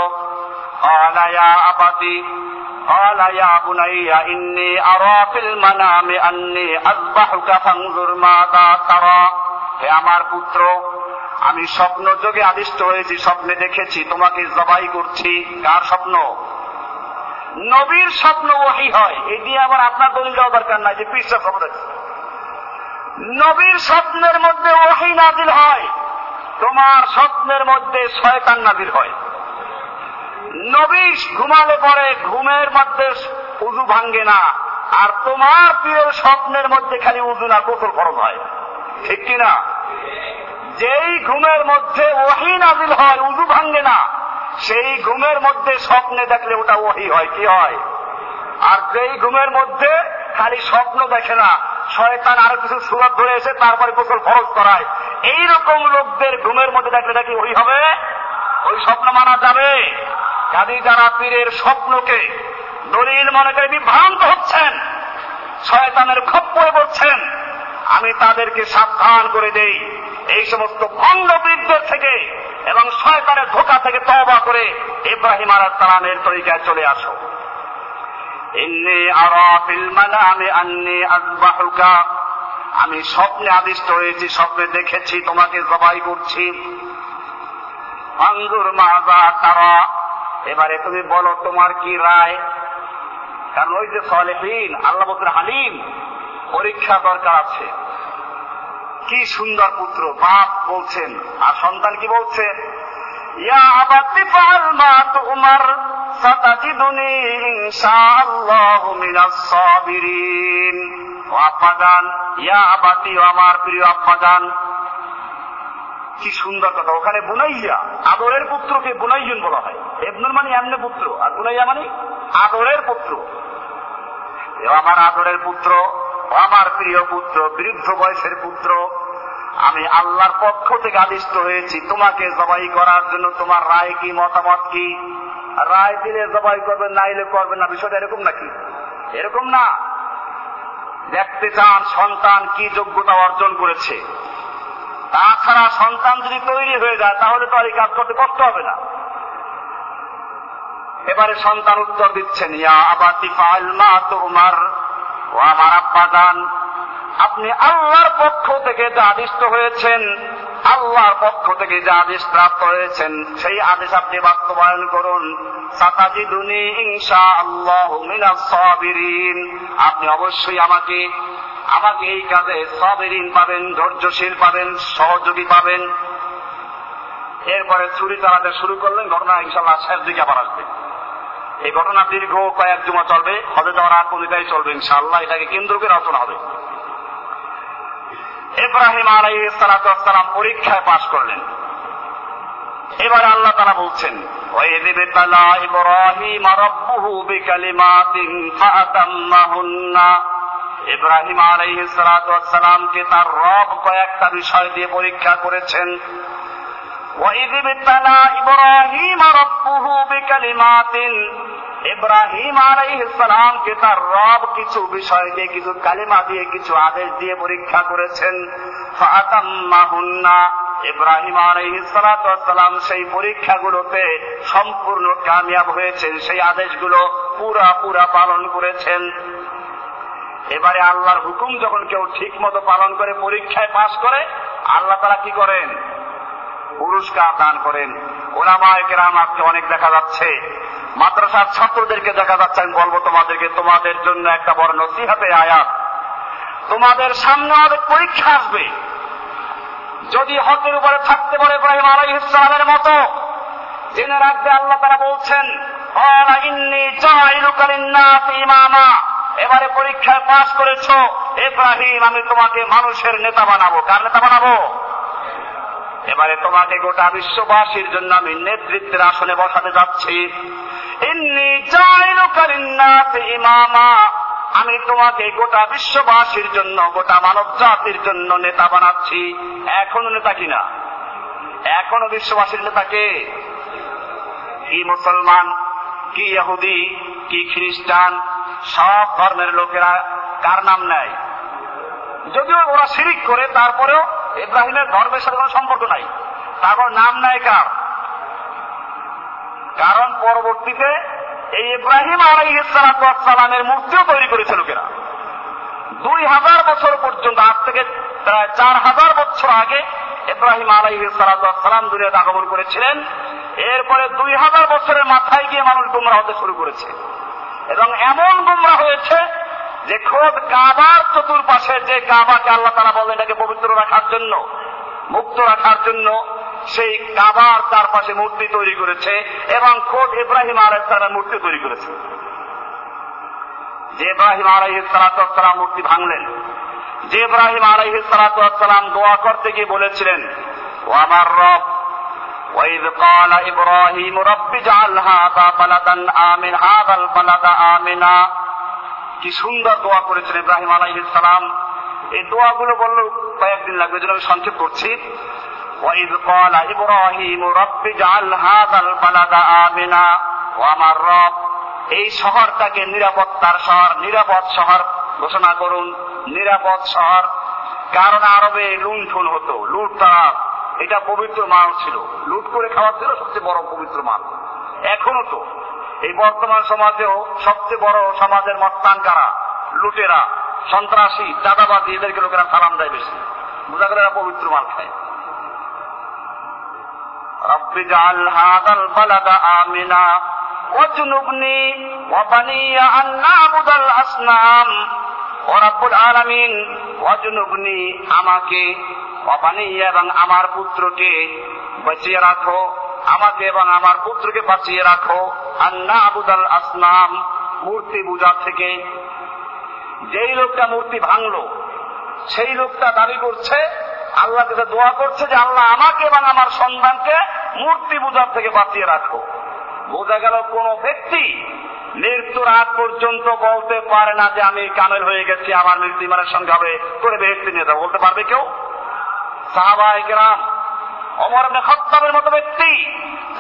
Speaker 1: আবাদি قال يا بني إني أرى في المنام أني أذبحك فانظر ماذا ترى আমার পুত্র আমি স্বপ্ন যোগে আদিষ্ট হয়েছি স্বপ্নে দেখেছি তোমাকে জবাই করছি কার স্বপ্ন নবীর স্বপ্ন ওহি হয় এ দিয়ে আবার আপনার দলিল দেওয়া দরকার নাই যে পৃষ্ঠা নবীর স্বপ্নের মধ্যে ওহি নাজিল হয় তোমার স্বপ্নের মধ্যে শয়তান নাজিল হয় নবীশ ঘুমালে পরে ঘুমের মধ্যে উজু ভাঙ্গে না আর তোমার প্রিয় স্বপ্নের মধ্যে খালি উজু না কোথাও ফরজ হয় ঠিক কিনা যেই ঘুমের মধ্যে ওহি নাজিল হয় উজু ভাঙ্গে না সেই ঘুমের মধ্যে স্বপ্নে দেখলে ওটা ওহি হয় কি হয় আর যেই ঘুমের মধ্যে খালি স্বপ্ন দেখে না শয়তান আরো কিছু সুরাত ধরে এসে তারপরে গোসল ফরজ করায় এইরকম লোকদের ঘুমের মধ্যে দেখলে নাকি ওই হবে ওই স্বপ্ন মানা যাবে কাজী যারা পীরের স্বপ্নকে দলিল মনে করে বিভ্রান্ত হচ্ছেন শয়তানের পড়ে পড়ছেন আমি তাদেরকে সাবধান করে দেই এই সমস্ত বৃদ্ধের থেকে এবং শয়তানের ধোকা থেকে তবা করে ইব্রাহিম আলাহ সালামের তরিকায় চলে আসো আমি স্বপ্নে আদিষ্ট হয়েছি স্বপ্নে দেখেছি তোমাকে জবাই করছি আঙ্গুর মাজা তারা এবারে তুমি বলো তোমার কি রায় কারণ ওই যে সলেহীন আল্লাহ হালিম পরীক্ষা দরকার আছে কি সুন্দর পুত্র বাপ বলছেন আর সন্তান কি বলছে ইয়া আবাতি ফাল মা তুমার সাতাজিদুনি ইনশাআল্লাহু মিনাস সাবিরিন ও আব্বাজান ইয়া আবাতি আমার প্রিয় আব্বাজান কি সুন্দর কথা ওখানে বুনাইয়া আদরের পুত্রকে বুনাইজন বলা হয় এমনুর মানে এমনি পুত্র আর বুনাইয়া মানে আদরের পুত্র আমার আদরের পুত্র আমার প্রিয় পুত্র বৃদ্ধ বয়সের পুত্র আমি আল্লাহর পক্ষ থেকে আদিষ্ট হয়েছি তোমাকে জবাই করার জন্য তোমার রায় কি মতামত কি রায় দিলে জবাই করবেন না এলে করবেন না বিষয়টা এরকম নাকি এরকম না দেখতে চান সন্তান কি যোগ্যতা অর্জন করেছে তাছাড়া সন্তান যদি তৈরি হয়ে যায় তাহলে তো আর এই কাজ করতে কষ্ট হবে না এবারে সন্তান উত্তর দিচ্ছেন ইয়া আবাতি ফাল ও আপনি আল্লাহর পক্ষ থেকে যা আদিষ্ট হয়েছেন আল্লাহর পক্ষ থেকে যা আদেশ প্রাপ্ত হয়েছেন সেই আদেশ আপনি বাস্তবায়ন করুন সাতাজি দুনি ইনশা আল্লাহ আপনি অবশ্যই আমাকে আমাকে এই কাজে সবেরিন পাবেন ধৈর্যশীল পাবেন সহযোগী পাবেন এরপরে চুরি চালাতে শুরু করলেন ঘটনা ইনশাল্লাহ শেষ দিকে আবার আসবে এই ঘটনা দীর্ঘ কয়েক জুমা চলবে হবে তোমার আর কবিতাই চলবে ইনশাল্লাহ এটাকে কেন্দ্রকে রচনা হবে ইব্রাহিম আলাইসালাম পরীক্ষায় পাশ করলেন এবার আল্লাহ তারা বলছেন ইব্রাহিম ابتلى إبراهيم ربه ইব্রাহিম আলাইসালামকে তার রব কয়েকটা বিষয় দিয়ে পরীক্ষা করেছেন ইব্রাহিম আলাইসালামকে তার রব কিছু বিষয় দিয়ে কিছু কালিমা দিয়ে কিছু আদেশ দিয়ে পরীক্ষা করেছেন ইব্রাহিম আলাইসালাম সেই পরীক্ষাগুলোতে সম্পূর্ণ কামিয়াব হয়েছেন সেই আদেশগুলো পুরা পুরা পালন করেছেন এবারে আল্লাহর হুকুম যখন কেউ ঠিক মতো পালন করে পরীক্ষায় পাশ করে আল্লাহ তারা কি করেন পুরস্কার দান করেন ওলামায়কের আমাকে অনেক দেখা যাচ্ছে মাদ্রাসার ছাত্রদেরকে দেখা যাচ্ছে আমি বলবো তোমাদেরকে তোমাদের জন্য একটা বড় নসিহাতে আয়াত তোমাদের সামনে অনেক পরীক্ষা আসবে যদি হকের উপরে থাকতে পারে ইব্রাহিম আলাই ইসলামের মতো জেনে রাখবে আল্লাহ তারা বলছেন ইন্নি চাইলুকালিন্না ইমামা এবারে পরীক্ষায় পাশ করেছ এব্রাহিম আমি তোমাকে মানুষের নেতা বানাবো কার নেতা বানাবো এবারে তোমাকে গোটা বিশ্ববাসীর জন্য আমি নেতৃত্বের আসনে বসাতে যাচ্ছি ইমামা আমি তোমাকে গোটা বিশ্ববাসীর জন্য গোটা মানব জাতির জন্য নেতা বানাচ্ছি এখনো নেতা কিনা এখনো বিশ্ববাসীর নেতাকে কি মুসলমান কি ইহুদি কি খ্রিস্টান সব ধর্মের লোকেরা কার নাম নেয় যদিও ওরা শিরিক করে তারপরেও ইব্রাহিমের ধর্মের সাথে কোনো সম্পর্ক নাই তারপর নাম নেয় কার কারণ পরবর্তীতে এই ইব্রাহিম আলাইসালামের মূর্তিও তৈরি করেছে লোকেরা দুই হাজার বছর পর্যন্ত আজ থেকে প্রায় চার হাজার বছর আগে ইব্রাহিম আলাইসালাম দুনিয়াতে আগমন করেছিলেন এরপরে দুই হাজার বছরের মাথায় গিয়ে মানুষ গুমরা হতে শুরু করেছে এবং এমন গুমরা হয়েছে যে খোদ কাবার চতুর্পাশে যে গাবাকে আল্লাহ তারা বলে এটাকে পবিত্র রাখার জন্য মুক্ত রাখার জন্য সেই কাবার চারপাশে মূর্তি তৈরি করেছে এবং খোদ ইব্রাহিম তারা মূর্তি তৈরি করেছে যে ইব্রাহিম সালাতাম মূর্তি ভাঙলেন যে ইব্রাহিম সালাতাম দোয়া করতে গিয়ে বলেছিলেন ও আমার রব وإذ قال إبراهيم رب اجعل هذا بلدا آمن هذا البلد آمنا কি সুন্দর দোয়া করেছেন ইব্রাহিম আলাই ইসলাম এই দোয়াগুলো বললো কয়েকদিন লাগবে জন্য আমি সংক্ষেপ করছি وإذ قال إبراهيم رب اجعل هذا البلد آمنا وأمر رب এই শহরটাকে নিরাপত্তার শহর নিরাপদ শহর ঘোষণা করুন নিরাপদ শহর কারণ আরবে লুণ্ঠন হতো লুটতারা এটা পবিত্র মাল ছিল লুট করে খাওয়া ছিল সবচেয়ে বড় পবিত্র মাল এখনো তো এই বর্তমান সমাজেও সবচেয়ে বড় সমাজের মস্তান কারা লুটেরা সন্ত্রাসী চাঁদাবাদী এদেরকে লোকেরা সালাম দেয় বেশি বোঝা গেল এরা পবিত্র মাল খায় رب اجعل هذا البلد آمنا واجنبني وبني أن نعبد الأصنام ورب العالمين واجنبني আমাকে এবং আমার পুত্রকে বাঁচিয়ে রাখো আমাকে এবং আমার পুত্রকে বাঁচিয়ে রাখো আন্না আবুদাল আসনাম মূর্তি বুঝার থেকে যেই লোকটা মূর্তি ভাঙলো সেই লোকটা দাবি করছে আল্লাহ কাছে দোয়া করছে যে আল্লাহ আমাকে এবং আমার সন্তানকে মূর্তি বুঝার থেকে বাঁচিয়ে রাখো বোঝা গেল কোন ব্যক্তি মৃত্যুর আগ পর্যন্ত বলতে পারে না যে আমি কামেল হয়ে গেছি আমার মৃত্যু মানের সঙ্গে হবে করে বেহেস্তি নিয়ে বলতে পারবে কেউ সাহাবাহাম অমর আপনি মতো ব্যক্তি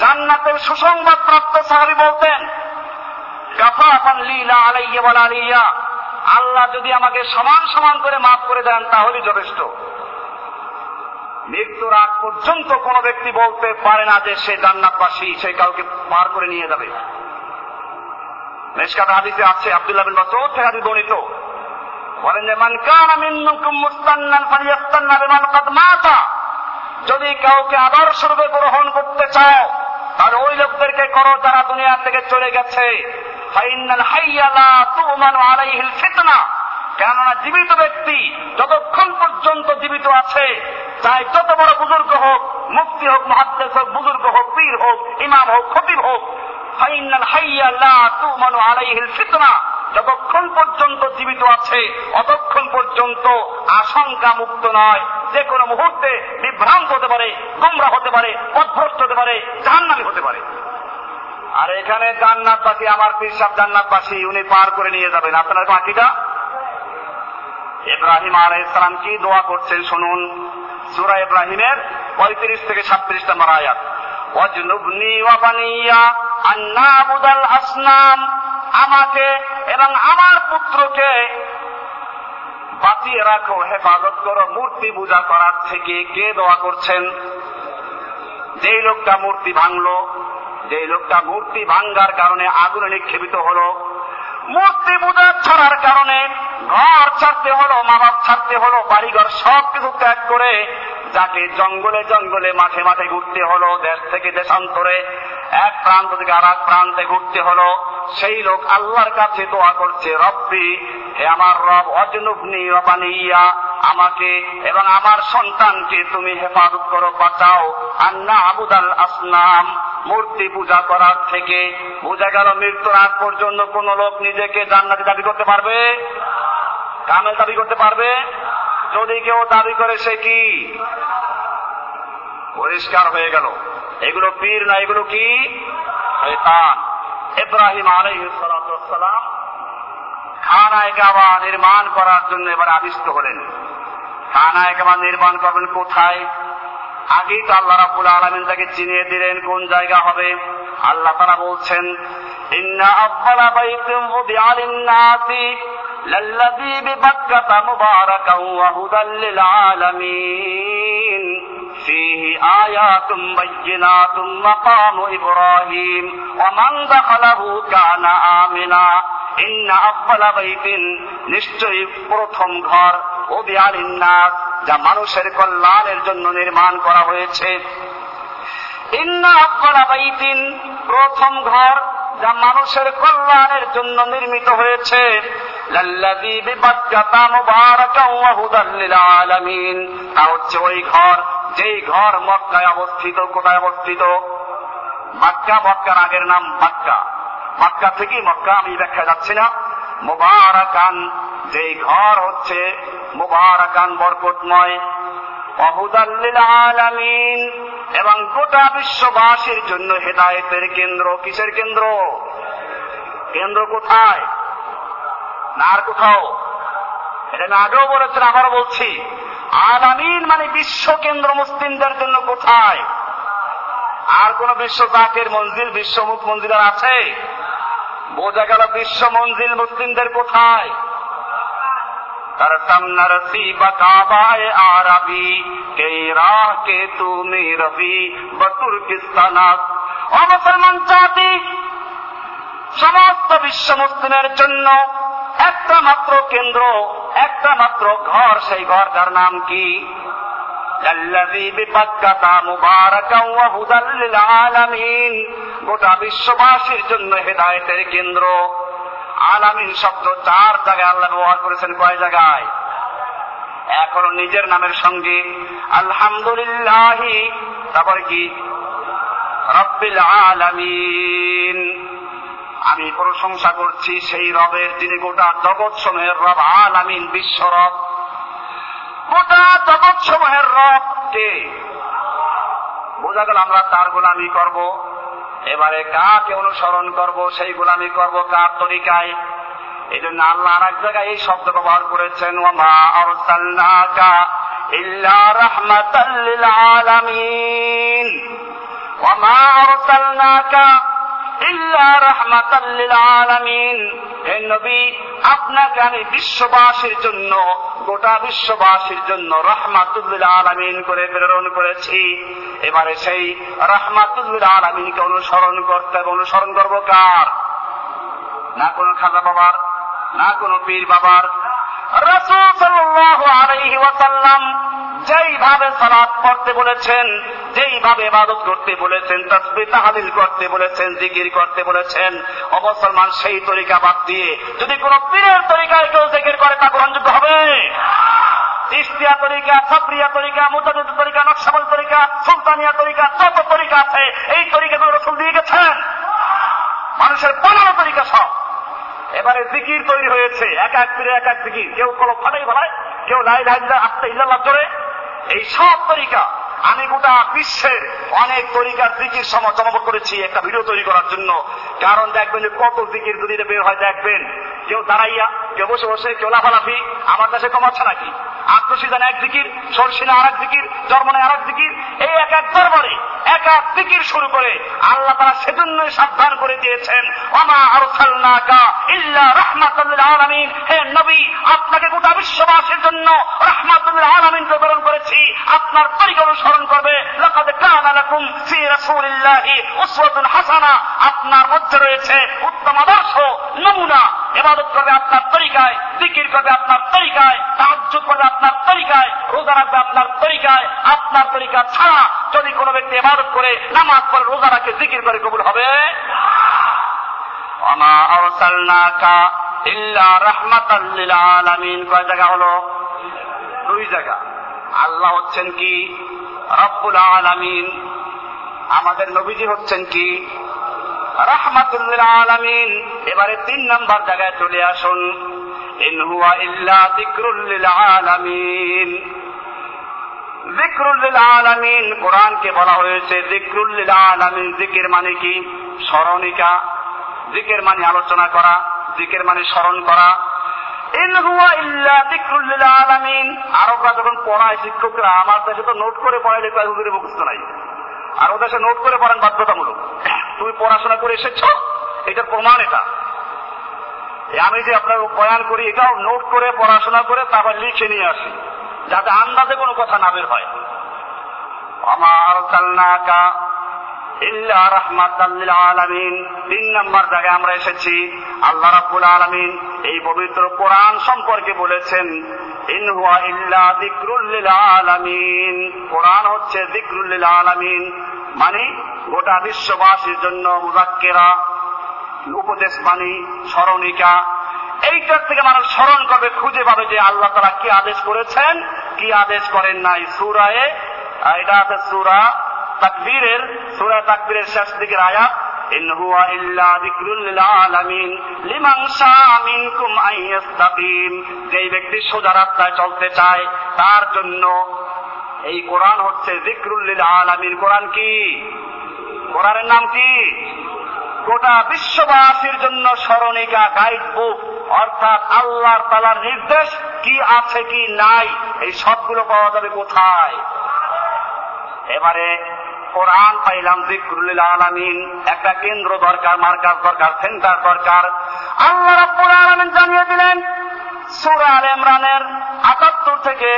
Speaker 1: জান্নাতের সুসংবাদ প্রাপ্ত সাহাবি বলতেন আল্লাহ যদি আমাকে সমান সমান করে মাফ করে দেন তাহলে যথেষ্ট মৃত্যুর আগ পর্যন্ত কোন ব্যক্তি বলতে পারে না যে সে জান্নাতবাসী সে কাউকে পার করে নিয়ে যাবে মেশকাত হাদিতে আছে আব্দুল্লাহ বিন মাসুদ থেকে হাদিস বর্ণিত বলেন যে মান কানা মিন্নুকুম মুস্তান্নান ফালিয়াস্তান্না বিমান কদ মাতা যদি কাউকে আদর্শ রূপে গ্রহণ করতে চাও তাহলে ওই লোকদেরকে করো যারা দুনিয়া থেকে চলে গেছে ফাইনাল হাইয়ালা তুমানু আলাইহিল ফিতনা কেননা জীবিত ব্যক্তি যতক্ষণ পর্যন্ত জীবিত আছে তাই যত বড় বুজুর্গ হোক মুক্তি হোক মহাদ্দেশ হোক বুজুর্গ হোক পীর হোক ইমাম হোক খতিব হোক ফাইনাল হাইয়ালা তুমানু আলাইহিল ফিতনা যতক্ষণ পর্যন্ত জীবিত আছে অতক্ষণ পর্যন্ত আশঙ্কা মুক্ত নয় যে কোনো মুহূর্তে বিভ্রান্ত হতে পারে গুমরা হতে পারে পথভ্রষ্ট হতে পারে জাহান্নামি হতে পারে আর এখানে জান্নাতবাসী আমার পীর জান্নাতবাসী উনি পার করে নিয়ে যাবেন আপনার বাকিটা ইব্রাহিম আলাই ইসলাম কি দোয়া করছেন শুনুন সুরা ইব্রাহিমের পঁয়ত্রিশ থেকে সাতত্রিশ নম্বর আয়াত অজনুবনি আন্না বুদাল আসনাম আমাকে এবং আমার পুত্রকে বাঁচিয়ে রাখো হেফাজত করো মূর্তি পূজা করার থেকে কে দোয়া করছেন যেই লোকটা মূর্তি ভাঙলো যেই লোকটা মূর্তি ভাঙ্গার কারণে আগুনে নিক্ষেপিত হলো মূর্তি পূজা ছাড়ার কারণে ঘর ছাড়তে হলো মা বাপ ছাড়তে হলো বাড়িঘর সব কিছু ত্যাগ করে যাকে জঙ্গলে জঙ্গলে মাঠে মাঠে ঘুরতে হলো দেশ থেকে দেশান্তরে এক প্রান্ত থেকে আর এক প্রান্তে ঘুরতে হলো সেই লোক আল্লাহর কাছে দোয়া করছে রব্বি হে আমার রব অজনুবনি ইয়া আমাকে এবং আমার সন্তানকে তুমি হেফাজত করো বাঁচাও আন্না আবুদাল আসনাম মূর্তি পূজা করার থেকে বোঝা গেল মৃত্যুর আগ পর্যন্ত কোন লোক নিজেকে জান্নাতি দাবি করতে পারবে কামেল দাবি করতে পারবে যদি কেউ দাবি করে সে কি পরিষ্কার হয়ে গেল এগুলো পীর না এগুলো কি শয়তান ইব্রাহিম আলাইসালাম খানায় কাবা নির্মাণ করার জন্য এবার আবিষ্ট হলেন খানায় কাবা নির্মাণ করবেন কোথায় আগেই তো আল্লাহ রাবুল আলমিন তাকে চিনিয়ে দিলেন কোন জায়গা হবে আল্লাহ তারা বলছেন ইন্না আলামিন فيه آيات بينات مقام إبراهيم ومن دخله كان آمنا إن أفضل بيت নিশ্চয়ই প্রথম ঘর ও বিয়ালিন্নাথ যা মানুষের কল্যাণের জন্য নির্মাণ করা হয়েছে ইন্না আব্বালা প্রথম ঘর যা মানুষের কল্যাণের জন্য নির্মিত হয়েছে তা হচ্ছে ওই ঘর যেই ঘর মক্কায় অবস্থিত কোথায় অবস্থিত মাক্কা মক্কার আগের নাম মাক্কা মাক্কা থেকেই মক্কা আমি ব্যাখ্যা যাচ্ছি না মুবারাকান যেই ঘর হচ্ছে মুবারাকান বরকতময় অহুদাল্লিল এবং গোটা বিশ্ববাসীর জন্য হেদায়েতের কেন্দ্র কিসের কেন্দ্র কেন্দ্র কোথায় না আর কোথাও এটা আগেও বলেছেন আবার বলছি আলামিন মানে বিশ্ব কেন্দ্র মুসলিমদের জন্য কোথায় আর কোন বিশ্ব জাতির মন্দির বিশ্বমুখ মন্দির আছে বোঝা গেল বিশ্ব মন্দির মুসলিমদের কোথায় তার সামনারসি বাকাবায় আরবি কে রাহ কে তুমি রবি বতুর কিস্তানাত জাতি সমস্ত বিশ্ব মুসলিমের জন্য একটা মাত্র কেন্দ্র একটা মাত্র ঘর সেই ঘর যার নাম কি গোটা বিশ্ববাসীর জন্য হেদায়তের কেন্দ্র আলামিন শব্দ চার জায়গায় আল্লাহ ব্যবহার করেছেন কয় জায়গায় এখন নিজের নামের সঙ্গে আলহামদুলিল্লাহ তারপর কি রব্বিল আলামিন আমি প্রশংসা করছি সেই রবের যিনি গোটা জগৎ সমূহের রব আল আমিন বিশ্ব রব গোটা জগৎ সমূহের রব কে বোঝা গেল আমরা তার গোলামি করব এবারে কাকে অনুসরণ করব সেই গোলামি করব কার তরিকায় এই জন্য আল্লাহ আর এক জায়গায় এই শব্দ ব্যবহার করেছেন ওমা আরসালনাকা ইল্লা রাহমাতাল লিল আলামিন ওমা আরসালনাকা আপনাকে আমি বিশ্ববাসীর জন্য গোটা বিশ্ববাসীর জন্য রহমাতুল্লিল আলমিন করে প্রেরণ করেছি এবারে সেই রহমাতুল্লিল আলমিনকে অনুসরণ করতে হবে অনুসরণ করবো কার না কোনো খাজা বাবার না কোনো পীর বাবার রাসূল সাল্লাল্লাহু আলাইহি ওয়াসাল্লাম যেইভাবে সালাদ করতে বলেছেন যেইভাবে ইবাদত করতে বলেছেন তসবি তাহালিল করতে বলেছেন জিকির করতে বলেছেন অবসলমান সেই তরিকা বাদ দিয়ে যদি কোনো পীরের তরিকায় কেউ জিকির করে তা গ্রহণযোগ্য হবে ইস্তিয়া তরিকা সাবরিয়া তরিকা মুজাদিদ তরিকা নকশাবল তরিকা সুলতানিয়া তরিকা যত তরিকা আছে এই তরিকাগুলো রসুল দিয়ে গেছেন মানুষের পনেরো তরিকা সব এবারে জিকির তৈরি হয়েছে এক এক পীরে এক এক জিকির কেউ কোনো ফাটাই ভালায় কেউ লাই লাই আস্তে ইল্লাল্লাহ জোরে এই সব তরিকা আমি গোটা বিশ্বের অনেক তরিকার দিকির সময় করেছি একটা ভিডিও তৈরি করার জন্য কারণ দেখবেন যে কত দিকির যদি বের হয় দেখবেন কেউ দাঁড়াইয়া কেউ বসে বসে কেউ লাফালাফি আমার কাছে কমাচ্ছে নাকি আত্মসিদান এক দিকির সরসিনা আর এক দিকির জন্মনায় আর এক দিকির এই এক এক দরবারে এক এক দিকির শুরু করে আল্লাহ তারা সেজন্য সাবধান করে দিয়েছেন অমা আরসালনাকা ইল্লা রাহমাতুল আলামিন হে নবী আপনাকে গোটা বিশ্ববাসীর জন্য রাহমাতুল আলামিন প্রেরণ করেছি আপনার তরিক অনুসরণ করবে লাকাদ কানা লাকুম ফি রাসূলিল্লাহি উসওয়াতুন হাসানা আপনার মধ্যে রয়েছে উত্তম আদর্শ নমুনা ইবাদত করবে আপনার তরিকায় জিকির করবে আপনার তরিকায় তাহাজুদ করবে আপনার তরিকায় রোজা রাখবে আপনার তরিকায় আপনার তরিকা ছাড়া যদি কোনো ব্যক্তি এবাদত করে নামাজ পড়ে রোজা রাখে জিকির করে কবুল হবে ইল্লা লিল আলামিন কয় জায়গা হলো দুই জায়গা আল্লাহ হচ্ছেন কি রব্বুল আলামিন আমাদের নবীজি হচ্ছেন কি রাহমাতুল্লিল আলামিন এবারে তিন নাম্বার জায়গায় চলে আসুন ইন হুয়া ইল্লা যিকরুল আলামিন জিক্রুল্লিল আলামিন কোরআনকে বলা হয়েছে জিক্রুল্লিল আলামিন জিকির মানে কি স্মরণিকা জিকের মানে আলোচনা করা জিকের মানে স্মরণ করা ইল্লা আরবরা যখন পড়ায় শিক্ষকরা আমার দেশে তো নোট করে পড়ায় লেখা মুখস্থ নাই আর ওদের সাথে নোট করে পড়ান বাধ্যতামূলক তুমি পড়াশোনা করে এসেছ এটার প্রমাণ এটা আমি যে আপনার বয়ান করি এটাও নোট করে পড়াশোনা করে তারপর লিখে নিয়ে আসি যাতে আন্দাজে কোনো কথা না বের হয় আমার ইল্লা রাহমাতাল্লিল আলামিন তিন নম্বর জায়গায় আমরা এসেছি আল্লাহ রাব্বুল আলামিন এই পবিত্র কোরআন সম্পর্কে বলেছেন ইন হুয়া ইল্লা যিকরুল লিল আলামিন কোরআন হচ্ছে যিকরুল লিল আলামিন মানে গোটা বিশ্ববাসীর জন্য মুজাক্কিরা উপদেশ বাণী স্মরণিকা এইটার থেকে মানুষ স্মরণ করবে খুঁজে পাবে যে আল্লাহ তারা কি আদেশ করেছেন কি আদেশ করেন নাই সুরায়ে এটা আছে সুরা তাকবীরের সুরা তাকবীরের শেষ দিকের আয়াত إن هو إلا যেই ব্যক্তি সোজা রাস্তায় চলতে চায় তার জন্য এই কোরআন হচ্ছে জিক্রুল লিল আলামিন কোরআন কি কোরআনের নাম কি গোটা বিশ্ববাসীর জন্য স্মরণিকা গাইড বুক অর্থাৎ আল্লাহর তালার নির্দেশ কি আছে কি নাই এই সবগুলো পাওয়া যাবে কোথায় এবারে কোরআন পাইলাম জিক্রুল আলামিন একটা কেন্দ্র দরকার মার্কাজ দরকার সেন্টার দরকার আল্লাহ রাব্বুল আলামিন জানিয়ে দিলেন সূরা ইমরানের 78 থেকে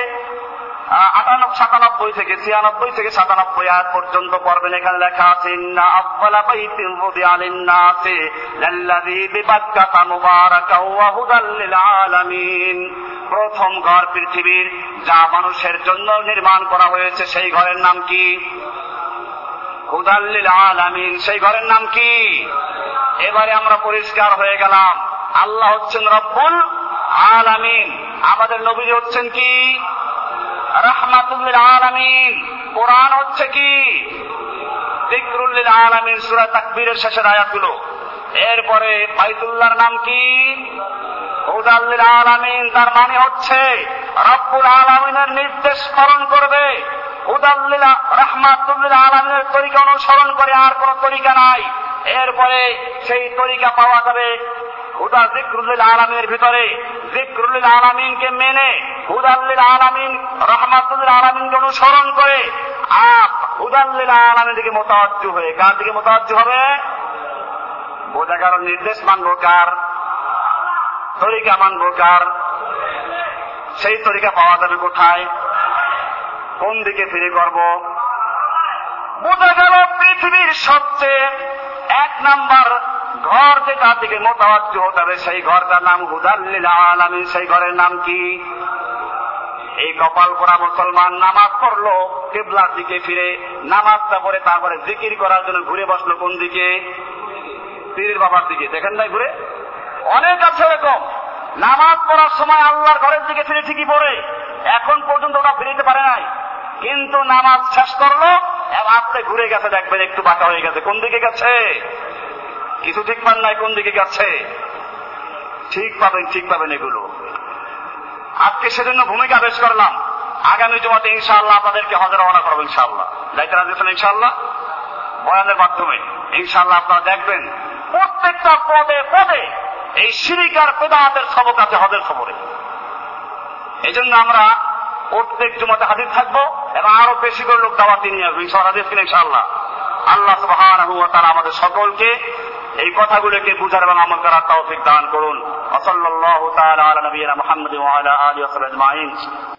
Speaker 1: সাতানব্বই থেকে ছিয়ানব্বই থেকে সাতানব্বই আয়াত পর্যন্ত পড়বেন এখানে লেখা আছে ইন্না আফদালা বাইতিন রুদিআ লিন-নাসি লাল্লাযী বিবাক্কাতা মুবারাকা ওয়া হুদাল লিল আলামিন প্রথম ঘর পৃথিবীর যা মানুষের জন্য নির্মাণ করা হয়েছে সেই ঘরের নাম কি হুদাল্লিল আলামিন সেই ঘরের নাম কি এবারে আমরা পরিষ্কার হয়ে গেলাম আল্লাহ হচ্ছেন রব্বুল আলামিন আমাদের নবী হচ্ছেন কি রাহমাতুল্লিল আলামিন কোরআন হচ্ছে কি দিকরুল্লিল আলামিন সূরা তাকবীরের শেষের আয়াতগুলো এরপরে বাইতুল্লাহর নাম কি হুদাল্লিল আলামিন তার মানে হচ্ছে রব্বুল আলামিনের নির্দেশ স্মরণ করবে হুদাল্লিলা রাহমাতুল্লিল আলমের তরিকা অনুসরণ করে আর কোন তরিকা নাই এরপরে সেই তরিকা পাওয়া যাবে হুদা জিক্রুল্লিল আলমের ভিতরে জিক্রুল্লিল আলমিনকে মেনে হুদাল্লিল আলমিন রহমাতুল্লিল আলমিনকে অনুসরণ করে আপ হুদাল্লিল আলমের দিকে মোতাজ্জ হয়ে কার দিকে মোতাজ্জ হবে বোঝা গেল নির্দেশ মানব কার তরিকা মানব কার সেই তরিকা পাওয়া যাবে কোথায় কোন দিকে ফিরে করব বোঝা গেল পৃথিবীর সবচেয়ে এক নাম্বার ঘর যে তার দিকে মোতাবাজ্য হতে হবে সেই ঘরটার নাম হুদাল্লিল সেই ঘরের নাম কি এই কপাল করা মুসলমান নামাজ পড়লো কেবলার দিকে ফিরে নামাজটা পড়ে তারপরে জিকির করার জন্য ঘুরে বসলো কোন দিকে পীরের বাবার দিকে দেখেন নাই ঘুরে অনেক আছে এরকম নামাজ পড়ার সময় আল্লাহর ঘরের দিকে ফিরে ঠিকই পড়ে এখন পর্যন্ত ওটা ফিরিতে পারে নাই কিন্তু নামাজ শেষ করলো আপনি ঘুরে গেছে দেখবেন একটু বাঁকা হয়ে গেছে কোন দিকে গেছে কিছু ঠিক পান নাই কোন দিকে গেছে ঠিক পাবেন ঠিক পাবেন এগুলো আজকে সেজন্য ভূমিকা বেশ করলাম আগামী জমাতে ইনশাআল্লাহ আপনাদেরকে হজর রওনা করবো ইনশাআল্লাহ দায়িত্ব রাজিয়েছেন ইনশাআল্লাহ বয়ানের মাধ্যমে ইনশাআল্লাহ আপনারা দেখবেন প্রত্যেকটা পদে পদে এই সিরিকার পেদাহাতের সবক আছে হজের খবরে এই জন্য আমরা প্রত্যেক জমাতে হাজির থাকবো এবং আরো বেশি করে লোক দাওয়াতি নিয়ে আসবো ইনশাল্লাহ দেখছেন ইনশাল্লাহ আল্লাহ সুবহান তারা আমাদের সকলকে এই কথাগুলোকে বুঝার এবং আমল করার তৌফিক দান করুন وصلى الله